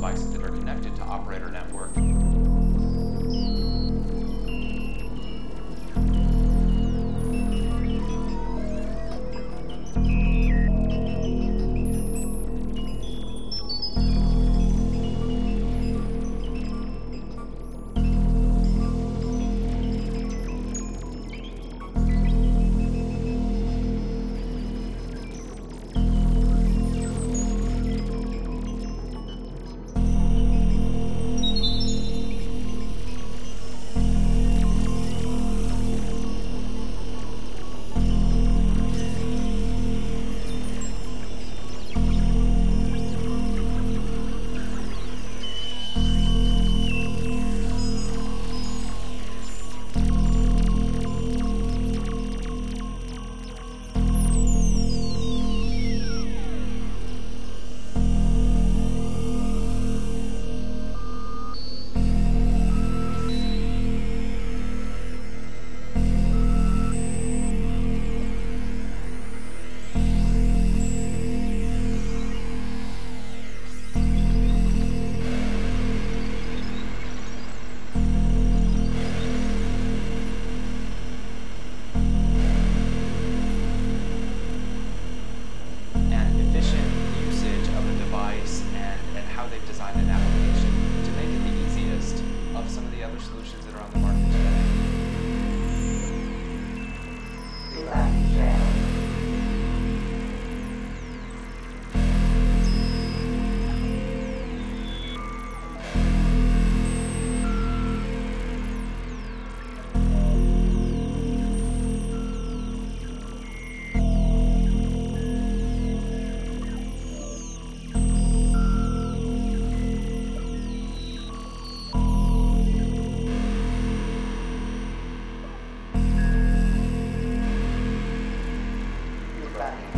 likes back.